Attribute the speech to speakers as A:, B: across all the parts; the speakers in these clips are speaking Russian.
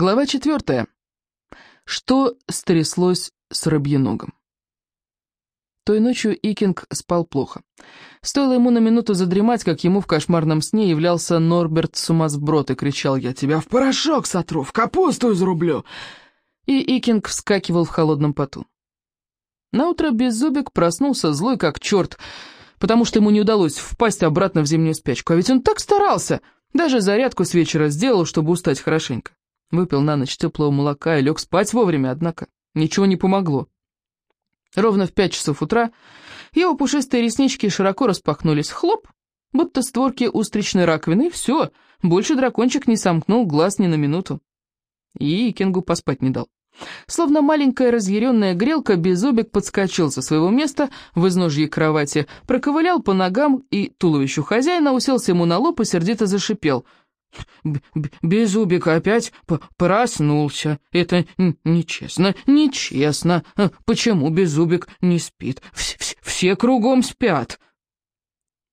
A: Глава четвертая. Что стряслось с Рабьеногом? Той ночью Икинг спал плохо. Стоило ему на минуту задремать, как ему в кошмарном сне являлся Норберт Сумасброд и кричал «Я тебя в порошок сотру, в капусту изрублю!» И Икинг вскакивал в холодном поту. Наутро Беззубик проснулся злой как черт, потому что ему не удалось впасть обратно в зимнюю спячку. А ведь он так старался! Даже зарядку с вечера сделал, чтобы устать хорошенько. Выпил на ночь теплого молока и лег спать вовремя, однако ничего не помогло. Ровно в пять часов утра его пушистые реснички широко распахнулись. Хлоп! Будто створки устричной раковины, и все. Больше дракончик не сомкнул глаз ни на минуту. И Кингу поспать не дал. Словно маленькая разъяренная грелка, Беззубик подскочил со своего места в изножье кровати, проковылял по ногам и туловищу хозяина, уселся ему на лоб и сердито зашипел — Беззубик опять проснулся. Это нечестно, нечестно. А почему Беззубик не спит? Вс -вс Все кругом спят.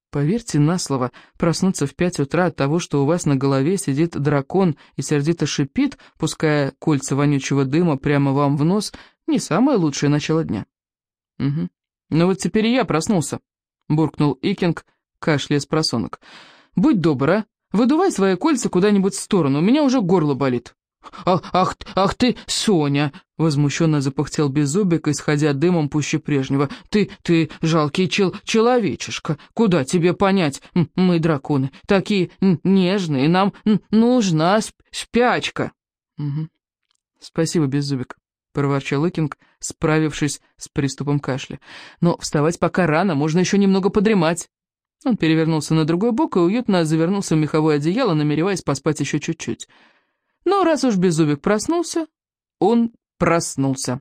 A: Поверьте на слово, проснуться в пять утра от того, что у вас на голове сидит дракон и сердито шипит, пуская кольца вонючего дыма прямо вам в нос, не самое лучшее начало дня. Угу. Ну вот теперь и я проснулся, буркнул Икинг, кашляя с просонок. Будь добр, а? Выдувай свои кольца куда-нибудь в сторону, у меня уже горло болит». «Ах, ах, ах ты, Соня!» — возмущенно запахтел Беззубик, исходя дымом пуще прежнего. «Ты, ты, жалкий чел человечишка, куда тебе понять? Мы драконы, такие нежные, нам нужна спячка!» угу. «Спасибо, Беззубик», — проворчал Икинг, справившись с приступом кашля. «Но вставать пока рано, можно еще немного подремать». Он перевернулся на другой бок и уютно завернулся в меховое одеяло, намереваясь поспать еще чуть-чуть. Но раз уж Беззубик проснулся, он проснулся.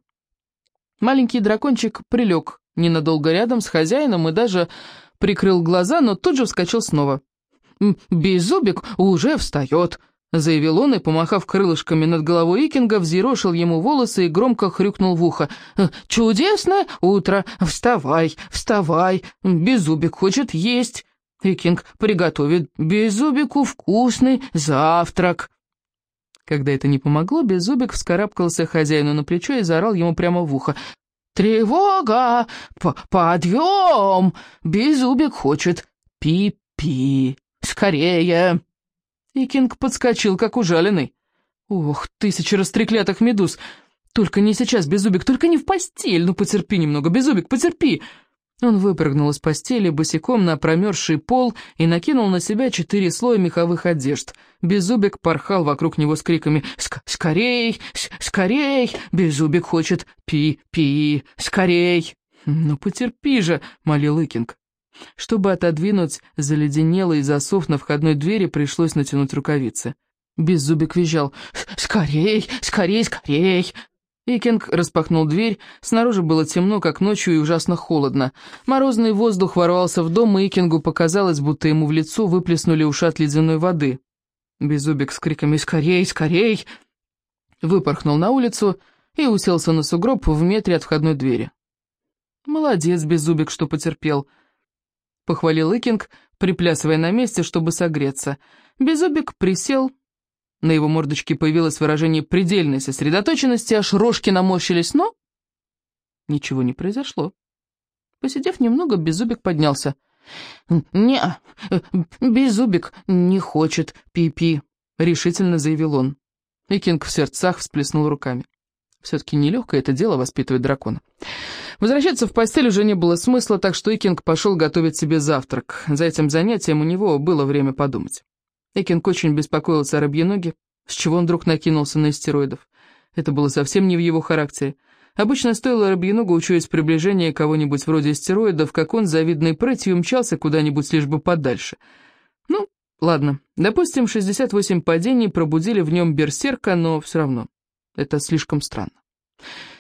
A: Маленький дракончик прилег ненадолго рядом с хозяином и даже прикрыл глаза, но тут же вскочил снова. «Беззубик уже встает», — заявил он и, помахав крылышками над головой Икинга, взъерошил ему волосы и громко хрюкнул в ухо. «Э, «Чудесное утро! Вставай, вставай! Беззубик хочет есть! Икинг приготовит Беззубику вкусный завтрак!» Когда это не помогло, Беззубик вскарабкался хозяину на плечо и заорал ему прямо в ухо. «Тревога! Подъем! Беззубик хочет пи-пи! Скорее!» И Кинг подскочил, как ужаленный. «Ох, тысячи растреклятых медуз! Только не сейчас, Беззубик, только не в постель! Ну, потерпи немного, Беззубик, потерпи!» Он выпрыгнул из постели босиком на промерзший пол и накинул на себя четыре слоя меховых одежд. Беззубик порхал вокруг него с криками «Скорей! Скорей! Беззубик хочет пи-пи! Скорей!» «Ну потерпи же!» — молил Икинг. Чтобы отодвинуть заледенелый засов на входной двери, пришлось натянуть рукавицы. Беззубик визжал «Скорей, скорей, скорей!» Икинг распахнул дверь, снаружи было темно, как ночью, и ужасно холодно. Морозный воздух ворвался в дом, и Икингу показалось, будто ему в лицо выплеснули ушат ледяной воды. Беззубик с криками «Скорей, скорей!» выпорхнул на улицу и уселся на сугроб в метре от входной двери. «Молодец, Беззубик, что потерпел!» — похвалил Икинг, приплясывая на месте, чтобы согреться. Беззубик присел. На его мордочке появилось выражение предельной сосредоточенности, аж рожки наморщились, но... Ничего не произошло. Посидев немного, Беззубик поднялся. «Не, Беззубик не хочет пи-пи», — решительно заявил он. Икинг в сердцах всплеснул руками. Все-таки нелегкое это дело воспитывать дракона. Возвращаться в постель уже не было смысла, так что Икинг пошел готовить себе завтрак. За этим занятием у него было время подумать. Икинг очень беспокоился о рыбьеноге, с чего он вдруг накинулся на стероидов. Это было совсем не в его характере. Обычно стоило рыбьеногу, учуясь приближение кого-нибудь вроде стероидов, как он завидной прытью мчался куда-нибудь лишь бы подальше. Ну, ладно, допустим, 68 падений пробудили в нем берсерка, но все равно, это слишком странно.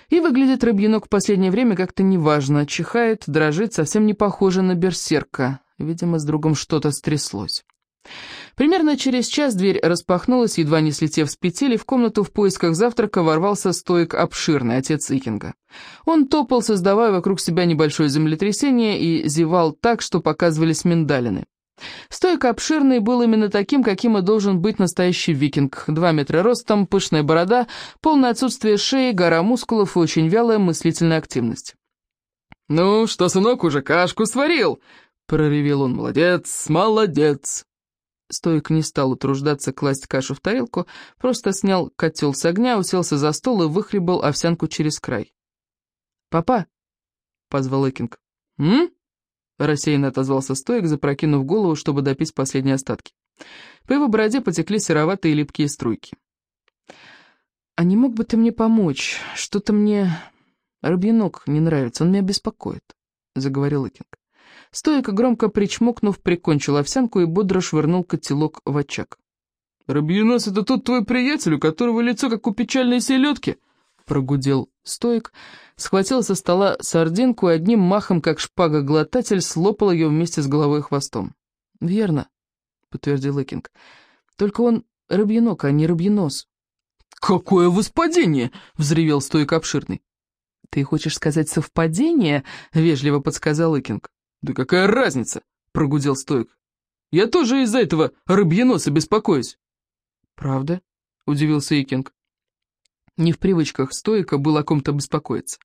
A: И выглядит рыбьенок в последнее время как-то неважно, чихает, дрожит, совсем не похоже на берсерка. Видимо, с другом что-то стряслось. Примерно через час дверь распахнулась, едва не слетев с петель, в комнату в поисках завтрака ворвался стоик обширный, отец Икинга. Он топал, создавая вокруг себя небольшое землетрясение, и зевал так, что показывались миндалины. Стойк обширный был именно таким, каким и должен быть настоящий викинг. Два метра ростом, пышная борода, полное отсутствие шеи, гора мускулов и очень вялая мыслительная активность.
B: «Ну, что, сынок, уже кашку сварил?» — проревел он. «Молодец, молодец!»
A: Стоик не стал утруждаться класть кашу в тарелку, просто снял котел с огня, уселся за стол и выхлебал овсянку через край. «Папа!» — позвал Экинг.
B: «М?»
A: — рассеянно отозвался Стоик, запрокинув голову, чтобы допить последние остатки. По его бороде потекли сероватые липкие струйки. «А не мог бы ты мне помочь? Что-то мне «Рыбьянок не нравится, он меня беспокоит», — заговорил Икинг. Стоик, громко причмокнув, прикончил овсянку и бодро швырнул котелок в очаг.
B: «Рыбьянос — это тот твой приятель, у которого лицо как у печальной селедки?»
A: — прогудел Стоик, схватил со стола сардинку и одним махом, как шпага-глотатель, слопал ее вместе с головой и хвостом. «Верно», — подтвердил Икинг. «Только он рыбьянок, а не рыбьянос».
B: «Какое воспадение!» — взревел Стоик обширный.
A: «Ты хочешь сказать совпадение?» — вежливо подсказал Икинг.
B: «Да какая разница?» — прогудел Стоик. «Я тоже из-за этого рыбьеноса беспокоюсь».
A: «Правда?» — удивился Икинг. Не в привычках Стоика было о ком-то беспокоиться.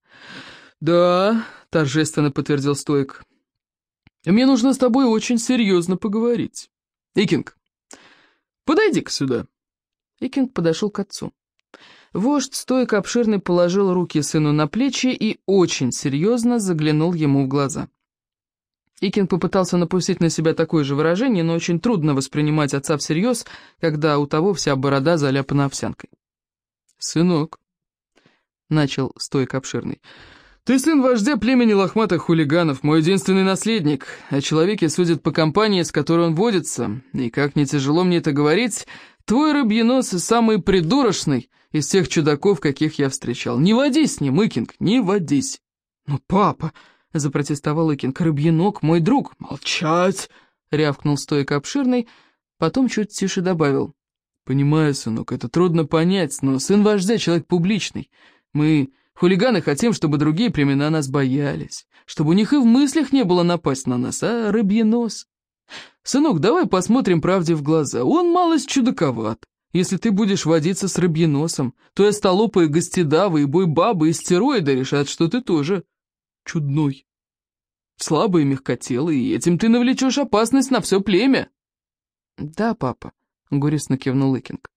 B: «Да», — торжественно подтвердил Стоик. «Мне нужно с тобой очень серьезно поговорить. Икинг, подойди-ка сюда».
A: Икинг подошел к отцу. Вождь стойко обширный положил руки сыну на плечи и очень серьезно заглянул ему в глаза. Икин попытался напустить на себя такое же выражение, но очень трудно воспринимать отца всерьез, когда у того вся борода заляпана овсянкой.
B: «Сынок», — начал стойко обширный, — «ты сын вождя племени лохматых хулиганов, мой единственный наследник. О человеке судят по компании, с которой он водится, и, как не тяжело мне это говорить, твой рыбьенос самый придурочный» из всех чудаков, каких я встречал. Не водись с ним, Икинг, не водись.
A: Ну, папа, запротестовал Икинг, рыбьенок, мой друг.
B: Молчать,
A: рявкнул стойко обширный, потом чуть тише добавил.
B: Понимаю, сынок, это трудно понять, но сын вождя человек публичный. Мы, хулиганы, хотим, чтобы другие племена нас боялись, чтобы у них и в мыслях не было напасть на нас, а рыбьенос. Сынок, давай посмотрим правде в глаза, он малость чудаковат. Если ты будешь водиться с рыбьеносом, то и столопые гостедавы, и бойбабы, и стероиды решат, что ты тоже чудной. Слабый и мягкотелый, и этим ты навлечешь опасность на все племя.
A: Да, папа, — горестно кивнул Икинг.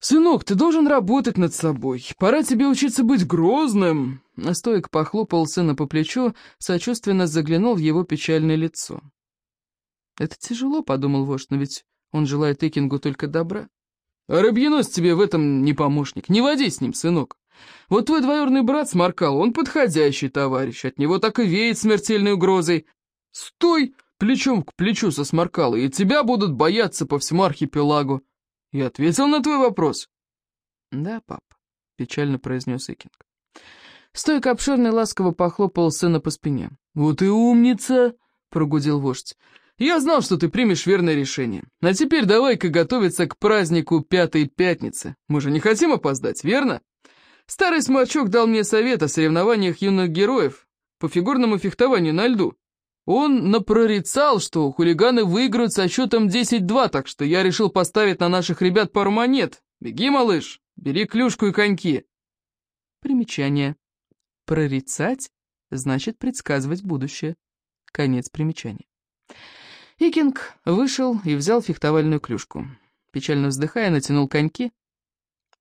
B: «Сынок, ты должен работать над собой. Пора тебе учиться быть грозным!»
A: Стоик похлопал сына по плечу, сочувственно заглянул в его печальное лицо. «Это тяжело», — подумал вождь, — «но ведь он желает Экингу только добра.
B: А Рыбьенос тебе в этом не помощник. Не води с ним, сынок. Вот твой двоюродный брат Сморкал, он подходящий товарищ, от него так и веет смертельной угрозой. Стой плечом к плечу со Сморкалой, и тебя будут бояться по всему архипелагу. Я ответил на твой вопрос.
A: Да, пап, печально произнес Экинг. Стойко обширный ласково похлопал сына по спине.
B: «Вот и умница!» — прогудел вождь. Я знал, что ты примешь верное решение. А теперь давай-ка готовиться к празднику Пятой Пятницы. Мы же не хотим опоздать, верно? Старый сморчок дал мне совет о соревнованиях юных героев по фигурному фехтованию на льду. Он напрорицал, что хулиганы выиграют со счетом 10-2, так что я решил поставить на наших ребят пару монет. Беги, малыш, бери клюшку и коньки.
A: Примечание. Прорицать значит предсказывать будущее. Конец примечания. Икинг вышел и взял фехтовальную клюшку. Печально вздыхая, натянул коньки.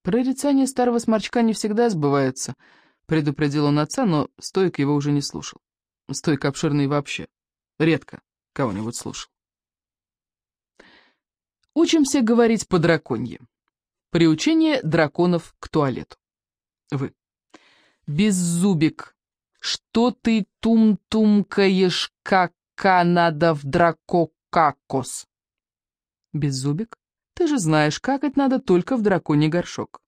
A: Прорицания старого сморчка не всегда сбываются, предупредил он отца, но Стойк его уже не слушал. Стойк обширный вообще. Редко кого-нибудь слушал. Учимся говорить по драконье. Приучение драконов к туалету. Вы. Беззубик, что ты тум-тумкаешь, как надо в дракокакос. Беззубик, ты же знаешь, какать надо только в драконий горшок.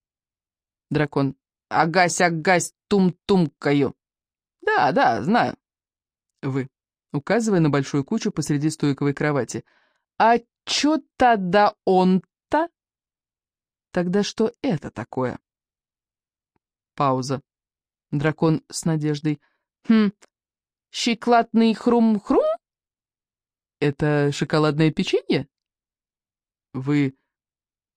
A: Дракон. Агась-агась, тум-тумкаю. Да, да, знаю. Вы, указывая на большую кучу посреди стойковой кровати. А чё тогда он-то? Тогда что это такое? Пауза. Дракон с надеждой. Хм, щеклатный хрум-хрум? это шоколадное печенье?
B: Вы...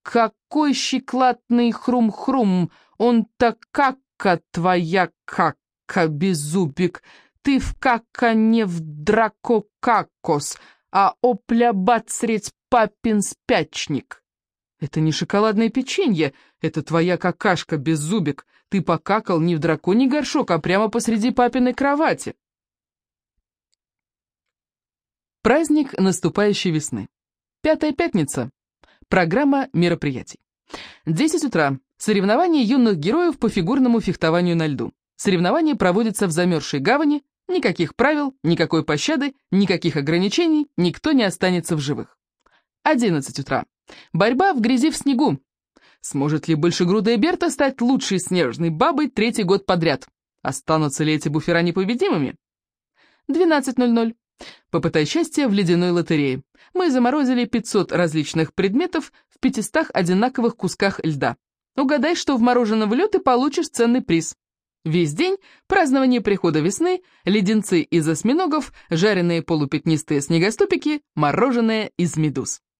A: Какой щекладный хрум-хрум, он-то кака твоя кака, беззубик, ты в кака не в драко какос, а опля бацреть папин спячник. Это не шоколадное печенье, это твоя какашка, беззубик, ты покакал не в драконий горшок, а прямо посреди папиной кровати. Праздник наступающей весны. Пятая пятница. Программа мероприятий. 10 утра. Соревнования юных героев по фигурному фехтованию на льду. Соревнования проводятся в замерзшей гавани. Никаких правил, никакой пощады, никаких ограничений, никто не останется в живых. 11 утра. Борьба в грязи в снегу. Сможет ли большегрудая Берта стать лучшей снежной бабой третий год подряд? Останутся ли эти буфера непобедимыми? 12.00. Попытай счастье в ледяной лотерее. Мы заморозили 500 различных предметов в 500 одинаковых кусках льда. Угадай, что вморожено в лед, и получишь ценный приз. Весь день празднование прихода весны, леденцы из осьминогов, жареные полупятнистые снегоступики, мороженое из медуз.